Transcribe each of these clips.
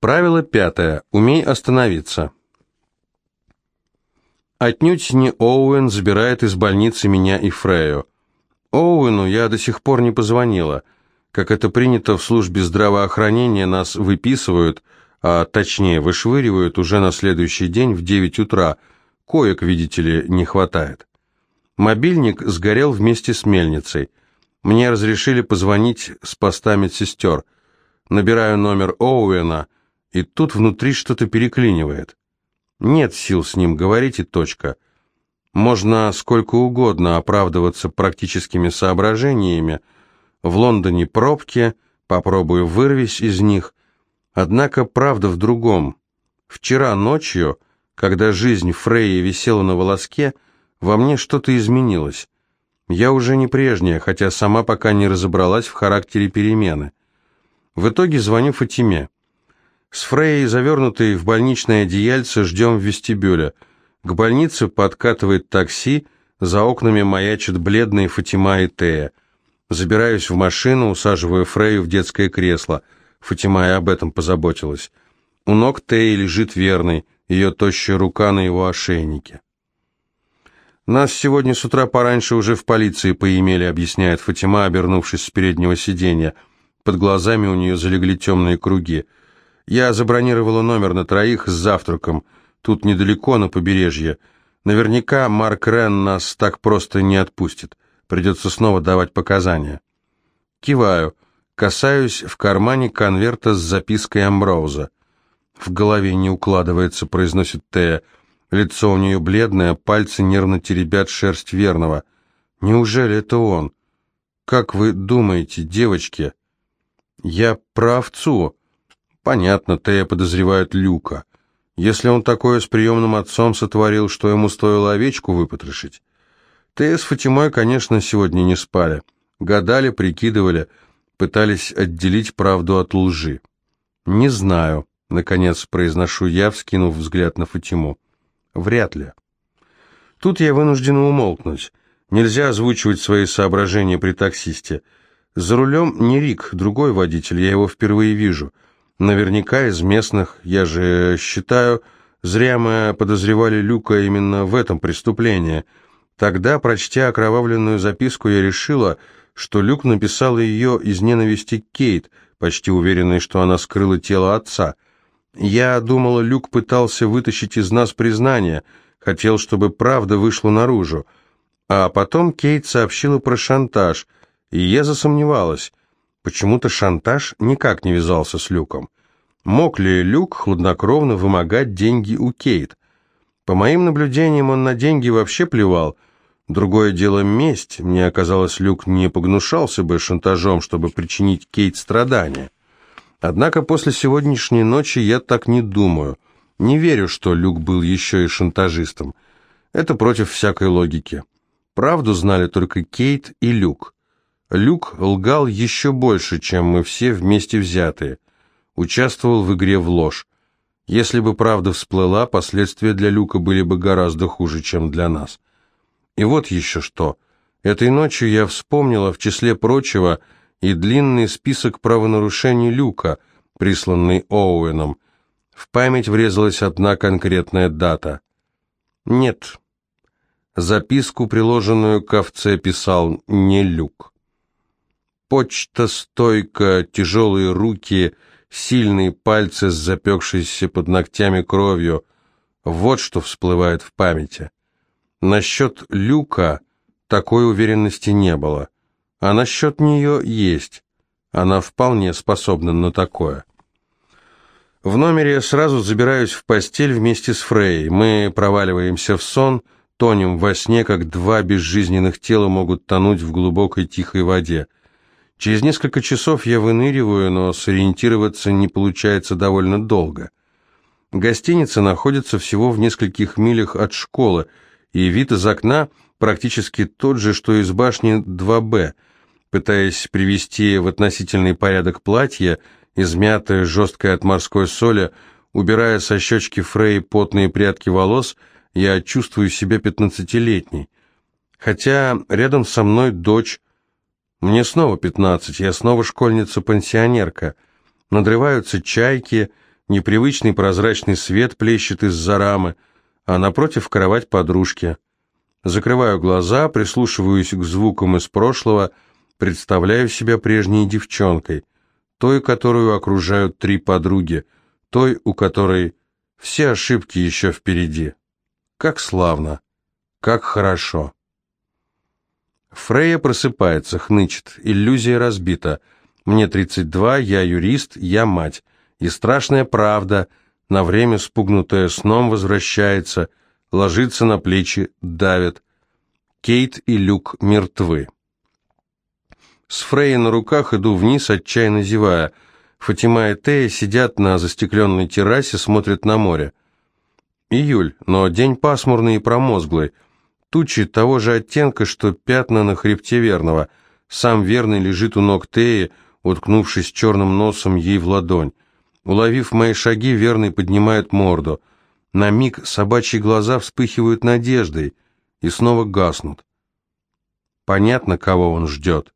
Правило пятое. Умей остановиться. Отнюдь не Оуэн забирает из больницы меня и Фрею. Оуэну я до сих пор не позвонила. Как это принято в службе здравоохранения, нас выписывают, а точнее вышвыривают уже на следующий день в 9 утра. Коек, видите ли, не хватает. Мобильник сгорел вместе с мельницей. Мне разрешили позвонить с поста медсестер. Набираю номер Оуэна – и тут внутри что-то переклинивает. Нет сил с ним говорить и точка. Можно сколько угодно оправдываться практическими соображениями. В Лондоне пробки, попробую вырвись из них. Однако правда в другом. Вчера ночью, когда жизнь Фрейи висела на волоске, во мне что-то изменилось. Я уже не прежняя, хотя сама пока не разобралась в характере перемены. В итоге звоню Фатиме. С Фрейей, завернутой в больничное одеяльце, ждем в вестибюле. К больнице подкатывает такси, за окнами маячат бледные Фатима и Тея. Забираюсь в машину, усаживаю Фрейю в детское кресло. Фатима и об этом позаботилась. У ног Теи лежит верный, ее тощая рука на его ошейнике. «Нас сегодня с утра пораньше уже в полиции поимели», объясняет Фатима, обернувшись с переднего сиденья. Под глазами у нее залегли темные круги. Я забронировала номер на троих с завтраком. Тут недалеко, на побережье. Наверняка Марк Рен нас так просто не отпустит. Придется снова давать показания. Киваю. Касаюсь в кармане конверта с запиской Амброуза. В голове не укладывается, произносит Тея. Лицо у нее бледное, пальцы нервно теребят шерсть верного. Неужели это он? Как вы думаете, девочки? Я про овцу. Понятно, Тея подозревает Люка. Если он такое с приемным отцом сотворил, что ему стоило овечку выпотрошить? Тея с Фатимой, конечно, сегодня не спали. Гадали, прикидывали, пытались отделить правду от лжи. «Не знаю», — наконец произношу я, вскинув взгляд на Фатиму. «Вряд ли». Тут я вынуждена умолкнуть. Нельзя озвучивать свои соображения при таксисте. За рулем не Рик, другой водитель, я его впервые вижу — Наверняка из местных, я же считаю, зря мы подозревали Люка именно в этом преступлении. Тогда, прочтя окровавленную записку, я решила, что Люк написал ее из ненависти Кейт, почти уверенной, что она скрыла тело отца. Я думала, Люк пытался вытащить из нас признание, хотел, чтобы правда вышла наружу. А потом Кейт сообщила про шантаж, и я засомневалась. Почему-то шантаж никак не вязался с Люком. Мог ли Люк хладнокровно вымогать деньги у Кейт? По моим наблюдениям, он на деньги вообще плевал. Другое дело месть. Мне оказалось, Люк не погнушался бы шантажом, чтобы причинить Кейт страдания. Однако после сегодняшней ночи я так не думаю. Не верю, что Люк был еще и шантажистом. Это против всякой логики. Правду знали только Кейт и Люк. Люк лгал еще больше, чем мы все вместе взятые. Участвовал в игре в ложь. Если бы правда всплыла, последствия для Люка были бы гораздо хуже, чем для нас. И вот еще что. Этой ночью я вспомнила, в числе прочего, и длинный список правонарушений Люка, присланный Оуэном. В память врезалась одна конкретная дата. Нет. Записку, приложенную к овце, писал не Люк. Почта, стойка, тяжелые руки, сильные пальцы с запекшейся под ногтями кровью. Вот что всплывает в памяти. Насчет люка такой уверенности не было. А насчет нее есть. Она вполне способна на такое. В номере сразу забираюсь в постель вместе с Фрей. Мы проваливаемся в сон, тонем во сне, как два безжизненных тела могут тонуть в глубокой тихой воде. Через несколько часов я выныриваю, но сориентироваться не получается довольно долго. Гостиница находится всего в нескольких милях от школы, и вид из окна практически тот же, что из башни 2Б. Пытаясь привести в относительный порядок платье, измятое, жесткое от морской соли, убирая со щечки Фрей потные прядки волос, я чувствую себя пятнадцатилетней. Хотя рядом со мной дочь, мне снова пятнадцать, я снова школьница-пансионерка. Надрываются чайки, Непривычный прозрачный свет плещет из-за рамы, а напротив кровать подружки. Закрываю глаза, прислушиваюсь к звукам из прошлого, представляю себя прежней девчонкой, той, которую окружают три подруги, той, у которой все ошибки еще впереди. Как славно, как хорошо. Фрея просыпается, хнычет, иллюзия разбита. Мне 32, я юрист, я мать. И страшная правда, на время спугнутая сном возвращается, ложится на плечи, давит. Кейт и Люк мертвы. С Фрей на руках иду вниз, отчаянно зевая. Фатима и Тея сидят на застекленной террасе, смотрят на море. Июль, но день пасмурный и промозглый. Тучи того же оттенка, что пятна на хребте Верного. Сам Верный лежит у ног Теи, уткнувшись черным носом ей в ладонь. Уловив мои шаги, Верный поднимает морду. На миг собачьи глаза вспыхивают надеждой и снова гаснут. Понятно, кого он ждет.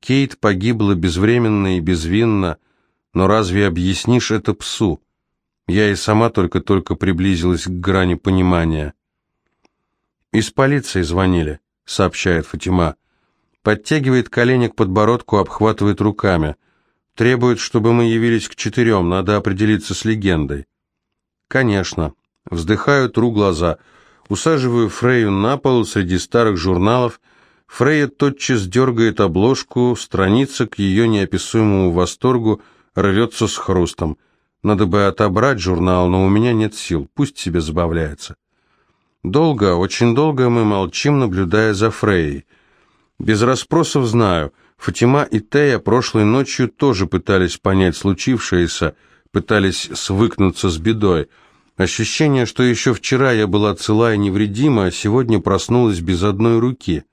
Кейт погибла безвременно и безвинно, но разве объяснишь это псу? Я и сама только-только приблизилась к грани понимания. «Из полиции звонили», — сообщает Фатима. Подтягивает колени к подбородку, обхватывает руками. Требует, чтобы мы явились к четырем, надо определиться с легендой. «Конечно». Вздыхаю, тру глаза. Усаживаю Фрею на пол среди старых журналов — Фрейя тотчас дергает обложку, страница к ее неописуемому восторгу рвется с хрустом. Надо бы отобрать журнал, но у меня нет сил, пусть себе забавляется. Долго, очень долго мы молчим, наблюдая за Фрейей. Без расспросов знаю, Фатима и Тея прошлой ночью тоже пытались понять случившееся, пытались свыкнуться с бедой. Ощущение, что еще вчера я была цела и невредима, а сегодня проснулась без одной руки —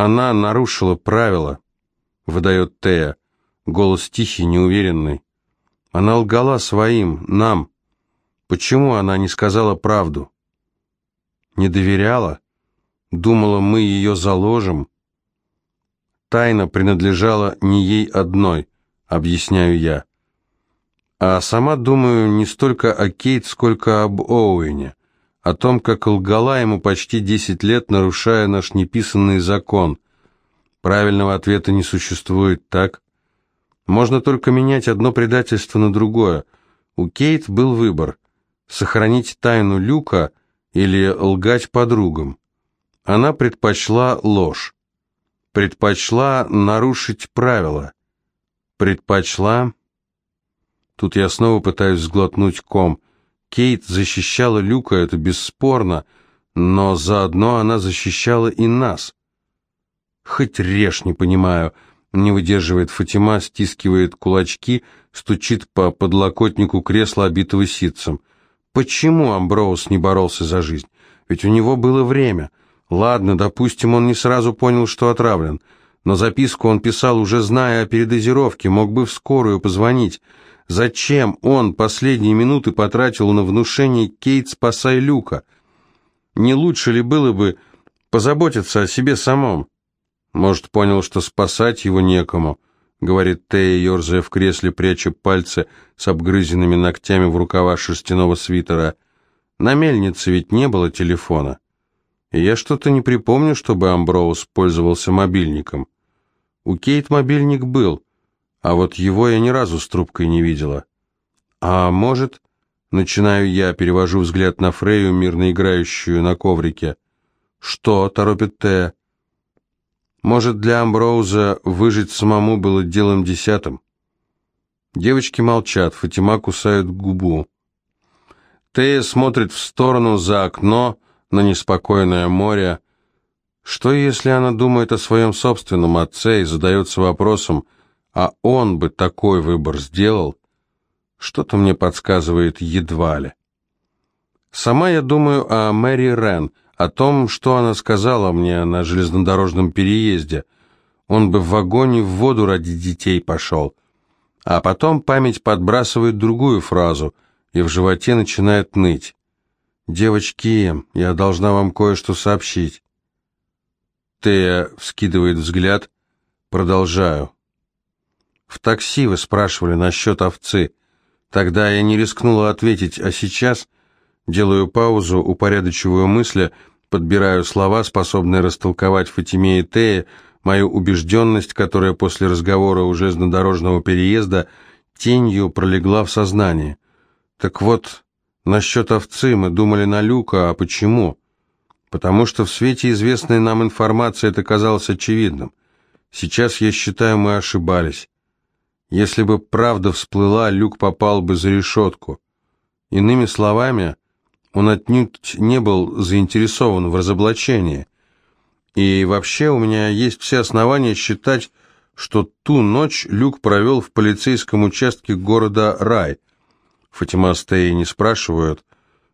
она нарушила правила, выдает Тея. Голос тихий, неуверенный. Она лгала своим, нам. Почему она не сказала правду? Не доверяла? Думала, мы ее заложим? Тайна принадлежала не ей одной, объясняю я. А сама думаю не столько о Кейт, сколько об Оуэне о том, как лгала ему почти десять лет, нарушая наш неписанный закон. Правильного ответа не существует, так? Можно только менять одно предательство на другое. У Кейт был выбор – сохранить тайну Люка или лгать подругам. Она предпочла ложь. Предпочла нарушить правила. Предпочла... Тут я снова пытаюсь сглотнуть ком – Кейт защищала Люка, это бесспорно, но заодно она защищала и нас. Хоть режь, не понимаю, не выдерживает Фатима, стискивает кулачки, стучит по подлокотнику кресла, обитого ситцем. Почему Амброуз не боролся за жизнь? Ведь у него было время. Ладно, допустим, он не сразу понял, что отравлен, но записку он писал, уже зная о передозировке, мог бы в скорую позвонить. Зачем он последние минуты потратил на внушение «Кейт, спасай Люка»? Не лучше ли было бы позаботиться о себе самом? Может, понял, что спасать его некому, говорит Тея, ерзая в кресле, пряча пальцы с обгрызенными ногтями в рукава шерстяного свитера. На мельнице ведь не было телефона. И я что-то не припомню, чтобы Амброуз пользовался мобильником. У Кейт мобильник был — а вот его я ни разу с трубкой не видела. А может, начинаю я, перевожу взгляд на Фрею, мирно играющую на коврике. Что, торопит Тея? Может, для Амброуза выжить самому было делом десятым? Девочки молчат, Фатима кусает губу. Тея смотрит в сторону за окно на неспокойное море. Что, если она думает о своем собственном отце и задается вопросом, а он бы такой выбор сделал, что-то мне подсказывает едва ли. Сама я думаю о Мэри Рен, о том, что она сказала мне на железнодорожном переезде. Он бы в вагоне в воду ради детей пошел. А потом память подбрасывает другую фразу, и в животе начинает ныть. «Девочки, я должна вам кое-что сообщить». Тея вскидывает взгляд. Продолжаю. В такси вы спрашивали насчет овцы. Тогда я не рискнула ответить, а сейчас делаю паузу, упорядочиваю мысли, подбираю слова, способные растолковать Фатиме и Тее мою убежденность, которая после разговора у железнодорожного переезда тенью пролегла в сознании. Так вот, насчет овцы мы думали на Люка, а почему? Потому что в свете известной нам информации это казалось очевидным. Сейчас, я считаю, мы ошибались. Если бы правда всплыла, Люк попал бы за решетку. Иными словами, он отнюдь не был заинтересован в разоблачении. И вообще у меня есть все основания считать, что ту ночь Люк провел в полицейском участке города Рай. Фатима с Теей не спрашивают,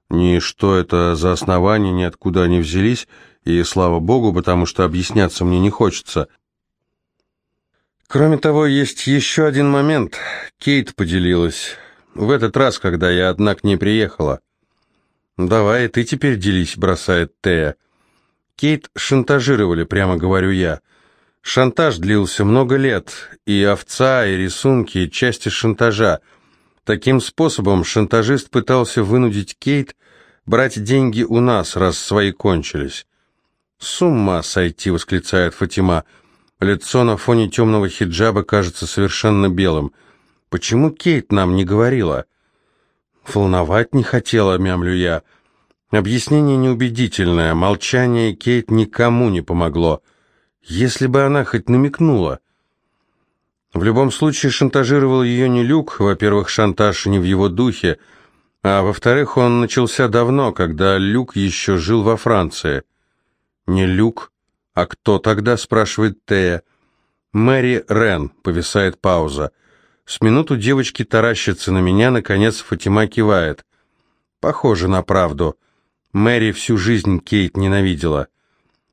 ни что это за основания, ни откуда они взялись, и слава богу, потому что объясняться мне не хочется. Кроме того, есть еще один момент. Кейт поделилась. В этот раз, когда я одна к ней приехала. «Давай, ты теперь делись», — бросает Тея. Кейт шантажировали, прямо говорю я. Шантаж длился много лет, и овца, и рисунки, и части шантажа. Таким способом шантажист пытался вынудить Кейт брать деньги у нас, раз свои кончились. «С ума сойти!» — восклицает Фатима. Лицо на фоне темного хиджаба кажется совершенно белым. «Почему Кейт нам не говорила?» «Волновать не хотела», — мямлю я. Объяснение неубедительное, молчание Кейт никому не помогло. Если бы она хоть намекнула. В любом случае шантажировал ее не Люк, во-первых, шантаж не в его духе, а во-вторых, он начался давно, когда Люк еще жил во Франции. Не Люк, а кто тогда, спрашивает Тея. Мэри Рен, повисает пауза. С минуту девочки таращатся на меня, наконец Фатима кивает. Похоже на правду. Мэри всю жизнь Кейт ненавидела.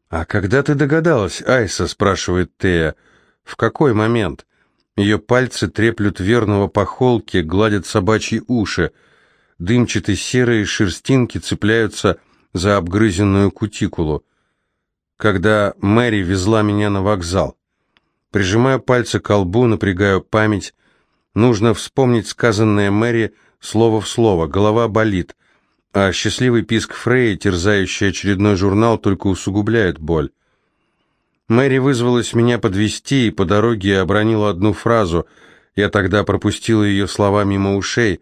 «А когда ты догадалась, Айса?» – спрашивает Тея. «В какой момент?» Ее пальцы треплют верного по холке, гладят собачьи уши. Дымчатые серые шерстинки цепляются за обгрызенную кутикулу. Когда Мэри везла меня на вокзал. Прижимаю пальцы к колбу, напрягаю память. Нужно вспомнить сказанное Мэри слово в слово. Голова болит а счастливый писк Фрея, терзающий очередной журнал, только усугубляет боль. Мэри вызвалась меня подвести и по дороге обронила одну фразу. Я тогда пропустила ее слова мимо ушей.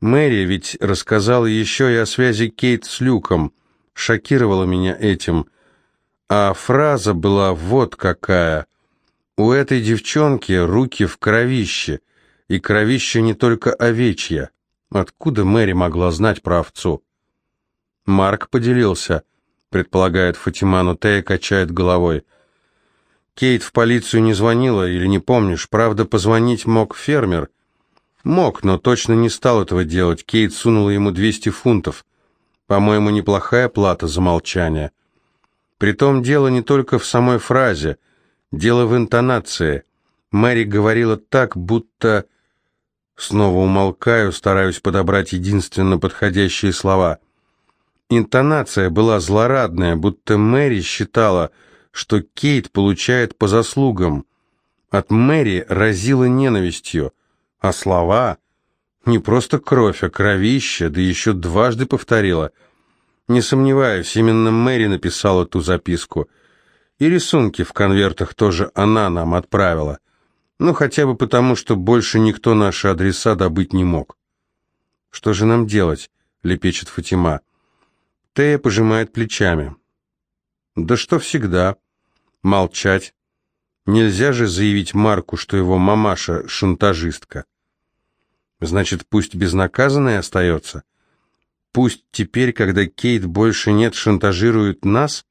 Мэри ведь рассказала еще и о связи Кейт с Люком, шокировала меня этим. А фраза была вот какая. У этой девчонки руки в кровище, и кровище не только овечья. Откуда Мэри могла знать про овцу? Марк поделился, предполагает Фатима, но Тея качает головой. Кейт в полицию не звонила, или не помнишь, правда, позвонить мог фермер? Мог, но точно не стал этого делать. Кейт сунула ему 200 фунтов. По-моему, неплохая плата за молчание. Притом дело не только в самой фразе, дело в интонации. Мэри говорила так, будто Снова умолкаю, стараюсь подобрать единственно подходящие слова. Интонация была злорадная, будто Мэри считала, что Кейт получает по заслугам. От Мэри разило ненавистью, а слова не просто кровь, а кровище, да еще дважды повторила. Не сомневаюсь, именно Мэри написала ту записку. И рисунки в конвертах тоже она нам отправила. Ну, хотя бы потому, что больше никто наши адреса добыть не мог. «Что же нам делать?» — лепечет Фатима. Тея пожимает плечами. «Да что всегда. Молчать. Нельзя же заявить Марку, что его мамаша — шантажистка. Значит, пусть безнаказанной остается? Пусть теперь, когда Кейт больше нет, шантажирует нас?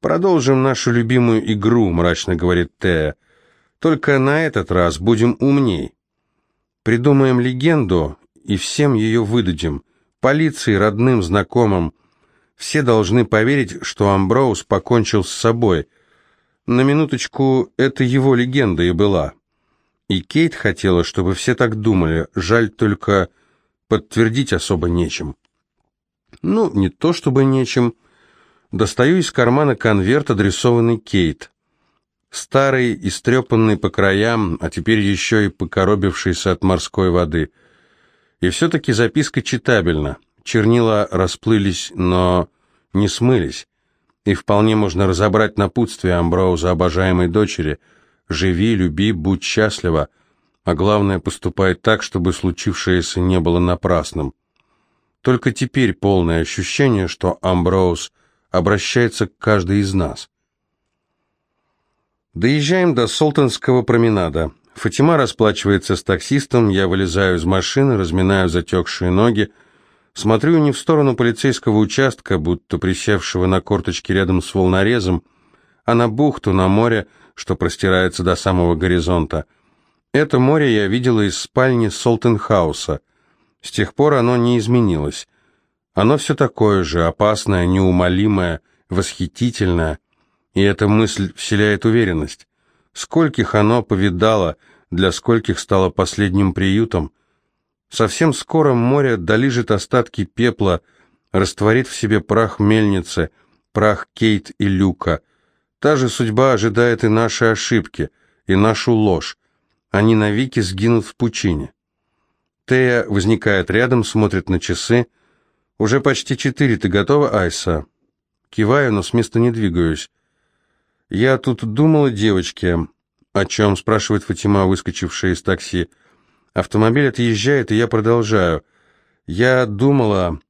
Продолжим нашу любимую игру, мрачно говорит Тея. Только на этот раз будем умней. Придумаем легенду и всем ее выдадим. Полиции, родным, знакомым. Все должны поверить, что Амброуз покончил с собой. На минуточку, это его легенда и была. И Кейт хотела, чтобы все так думали. Жаль только, подтвердить особо нечем. Ну, не то чтобы нечем. Достаю из кармана конверт, адресованный Кейт. Старый, истрепанный по краям, а теперь еще и покоробившийся от морской воды. И все-таки записка читабельна. Чернила расплылись, но не смылись. И вполне можно разобрать напутствие Амброуза обожаемой дочери. «Живи, люби, будь счастлива», а главное, поступай так, чтобы случившееся не было напрасным. Только теперь полное ощущение, что Амброуз обращается к каждой из нас. Доезжаем до Солтанского променада. Фатима расплачивается с таксистом, я вылезаю из машины, разминаю затекшие ноги, смотрю не в сторону полицейского участка, будто присевшего на корточке рядом с волнорезом, а на бухту, на море, что простирается до самого горизонта. Это море я видела из спальни Солтенхауса. С тех пор оно не изменилось. Оно все такое же, опасное, неумолимое, восхитительное, и эта мысль вселяет уверенность. Скольких оно повидало, для скольких стало последним приютом. Совсем скоро море долижет остатки пепла, растворит в себе прах мельницы, прах Кейт и Люка. Та же судьба ожидает и наши ошибки, и нашу ложь. Они навеки сгинут в пучине. Тея возникает рядом, смотрит на часы. «Уже почти четыре. Ты готова, Айса?» Киваю, но с места не двигаюсь. «Я тут думала, девочки...» «О чем?» – спрашивает Фатима, выскочившая из такси. Автомобиль отъезжает, и я продолжаю. «Я думала...»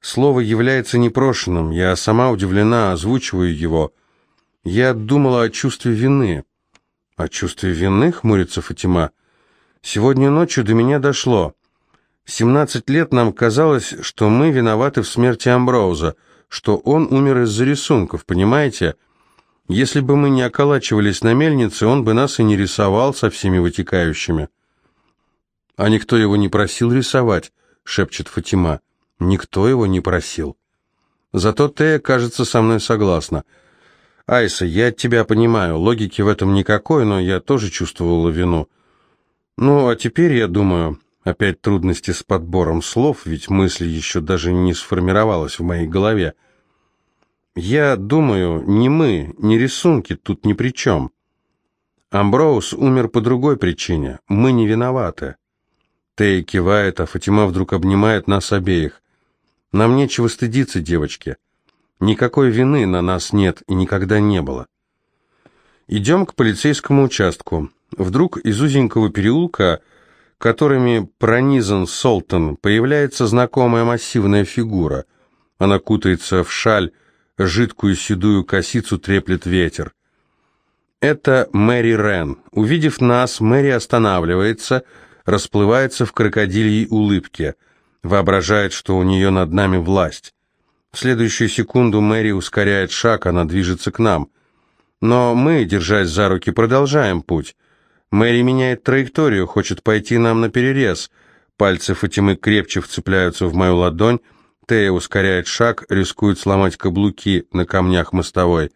Слово является непрошенным, я сама удивлена, озвучиваю его. Я думала о чувстве вины. О чувстве вины, хмурится Фатима. Сегодня ночью до меня дошло. Семнадцать лет нам казалось, что мы виноваты в смерти Амброуза, что он умер из-за рисунков, понимаете? Если бы мы не околачивались на мельнице, он бы нас и не рисовал со всеми вытекающими. А никто его не просил рисовать, шепчет Фатима. Никто его не просил. Зато Тея, кажется, со мной согласна. Айса, я тебя понимаю, логики в этом никакой, но я тоже чувствовала вину. Ну, а теперь, я думаю, опять трудности с подбором слов, ведь мысль еще даже не сформировалась в моей голове. Я думаю, не мы, не рисунки тут ни при чем. Амброуз умер по другой причине. Мы не виноваты. Тея кивает, а Фатима вдруг обнимает нас обеих. Нам нечего стыдиться, девочки. Никакой вины на нас нет и никогда не было. Идем к полицейскому участку. Вдруг из узенького переулка, которыми пронизан Солтон, появляется знакомая массивная фигура. Она кутается в шаль, жидкую седую косицу треплет ветер. Это Мэри Рен. Увидев нас, Мэри останавливается, расплывается в крокодильей улыбке, воображает, что у нее над нами власть. В следующую секунду Мэри ускоряет шаг, она движется к нам. Но мы, держась за руки, продолжаем путь. Мэри меняет траекторию, хочет пойти нам на перерез. Пальцы Фатимы крепче вцепляются в мою ладонь, Тея ускоряет шаг, рискует сломать каблуки на камнях мостовой.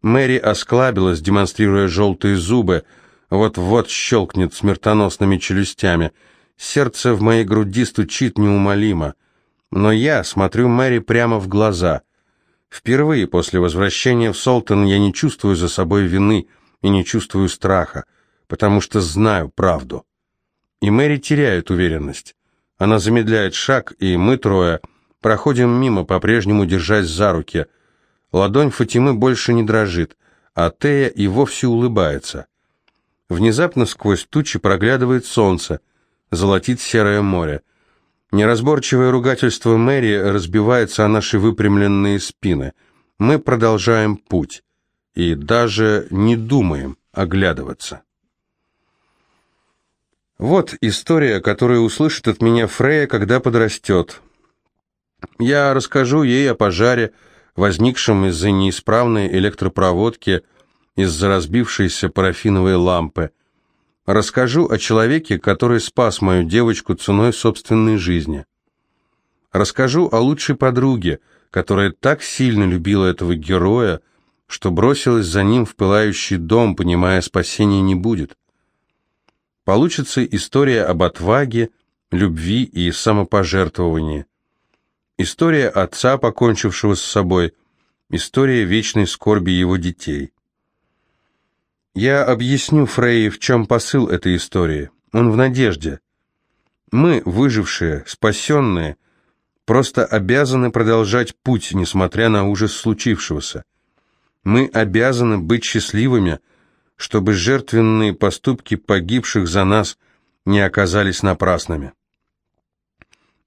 Мэри осклабилась, демонстрируя желтые зубы, вот-вот щелкнет смертоносными челюстями. Сердце в моей груди стучит неумолимо. Но я смотрю Мэри прямо в глаза. Впервые после возвращения в Солтон я не чувствую за собой вины и не чувствую страха, потому что знаю правду. И Мэри теряет уверенность. Она замедляет шаг, и мы трое — Проходим мимо, по-прежнему держась за руки. Ладонь Фатимы больше не дрожит, а Тея и вовсе улыбается. Внезапно сквозь тучи проглядывает солнце, золотит серое море. Неразборчивое ругательство Мэри разбивается о наши выпрямленные спины. Мы продолжаем путь и даже не думаем оглядываться. Вот история, которую услышит от меня Фрея, когда подрастет. Я расскажу ей о пожаре, возникшем из-за неисправной электропроводки, из-за разбившейся парафиновой лампы. Расскажу о человеке, который спас мою девочку ценой собственной жизни. Расскажу о лучшей подруге, которая так сильно любила этого героя, что бросилась за ним в пылающий дом, понимая, спасения не будет. Получится история об отваге, любви и самопожертвовании. История отца, покончившего с собой, история вечной скорби его детей. Я объясню Фрейе, в чем посыл этой истории. Он в надежде. Мы, выжившие, спасенные, просто обязаны продолжать путь, несмотря на ужас случившегося. Мы обязаны быть счастливыми, чтобы жертвенные поступки погибших за нас не оказались напрасными.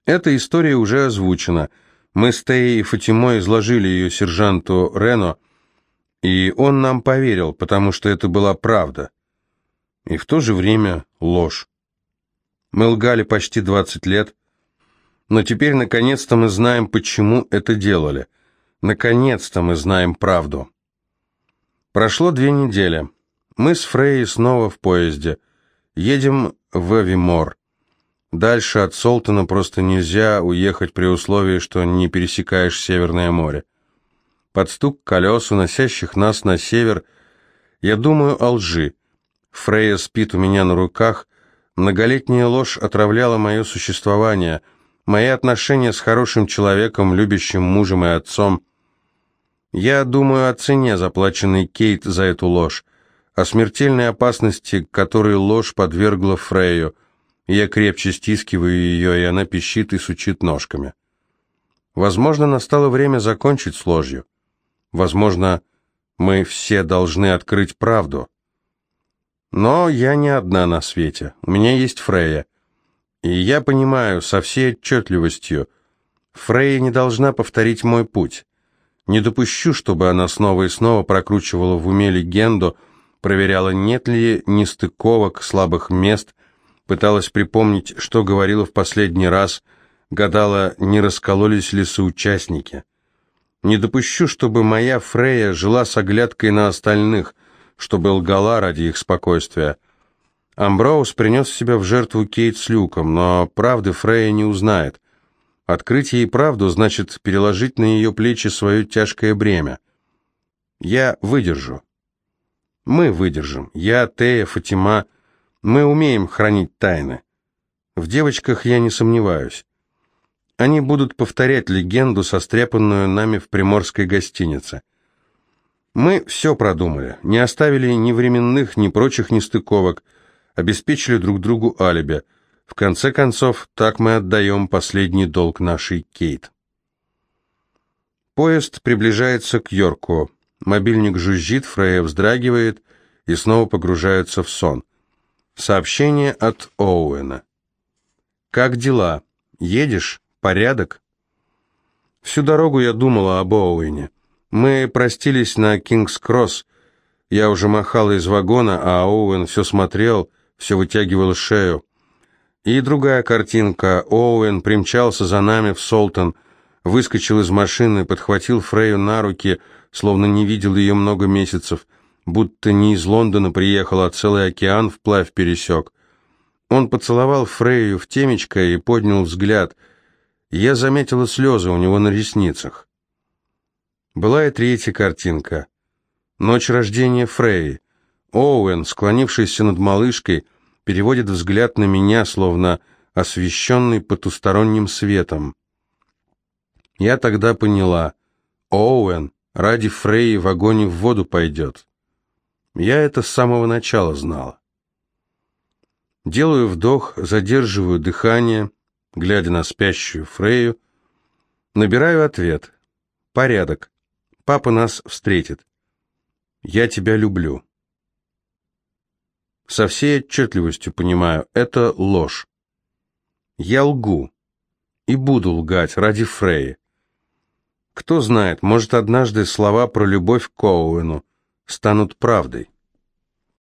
Эта история уже озвучена. Мы с Теей и Фатимой изложили ее сержанту Рено, и он нам поверил, потому что это была правда. И в то же время ложь. Мы лгали почти 20 лет, но теперь наконец-то мы знаем, почему это делали. Наконец-то мы знаем правду. Прошло две недели. Мы с Фрей снова в поезде. Едем в Эвимор. Дальше от Солтона просто нельзя уехать при условии, что не пересекаешь Северное море. Под стук колес, уносящих нас на север, я думаю о лжи. Фрея спит у меня на руках. Многолетняя ложь отравляла мое существование, мои отношения с хорошим человеком, любящим мужем и отцом. Я думаю о цене, заплаченной Кейт за эту ложь, о смертельной опасности, которой ложь подвергла Фрейю. Я крепче стискиваю ее, и она пищит и сучит ножками. Возможно, настало время закончить с ложью. Возможно, мы все должны открыть правду. Но я не одна на свете. У меня есть Фрейя. И я понимаю со всей отчетливостью, Фрейя не должна повторить мой путь. Не допущу, чтобы она снова и снова прокручивала в уме легенду, проверяла, нет ли нестыковок, слабых мест, пыталась припомнить, что говорила в последний раз, гадала, не раскололись ли соучастники. Не допущу, чтобы моя Фрея жила с оглядкой на остальных, чтобы лгала ради их спокойствия. Амброуз принес себя в жертву Кейт с Люком, но правды Фрея не узнает. Открыть ей правду значит переложить на ее плечи свое тяжкое бремя. Я выдержу. Мы выдержим. Я, Тея, Фатима. Мы умеем хранить тайны. В девочках я не сомневаюсь. Они будут повторять легенду, состряпанную нами в приморской гостинице. Мы все продумали, не оставили ни временных, ни прочих нестыковок, обеспечили друг другу алиби. В конце концов, так мы отдаем последний долг нашей Кейт. Поезд приближается к Йорку. Мобильник жужжит, Фрея вздрагивает и снова погружается в сон. Сообщение от Оуэна. «Как дела? Едешь?» Порядок? Всю дорогу я думала об Оуэне. Мы простились на Кингс-Кросс. Я уже махала из вагона, а Оуэн все смотрел, все вытягивал шею. И другая картинка. Оуэн примчался за нами в Солтон, выскочил из машины, подхватил Фрею на руки, словно не видел ее много месяцев, будто не из Лондона приехал, а целый океан вплавь пересек. Он поцеловал Фрею в темечко и поднял взгляд — я заметила слезы у него на ресницах. Была и третья картинка. Ночь рождения Фрей. Оуэн, склонившийся над малышкой, переводит взгляд на меня, словно освещенный потусторонним светом. Я тогда поняла. Оуэн ради Фрей в огонь и в воду пойдет. Я это с самого начала знала. Делаю вдох, задерживаю дыхание — глядя на спящую Фрею. Набираю ответ. Порядок. Папа нас встретит. Я тебя люблю. Со всей отчетливостью понимаю, это ложь. Я лгу. И буду лгать ради Фреи. Кто знает, может однажды слова про любовь к Коуэну станут правдой.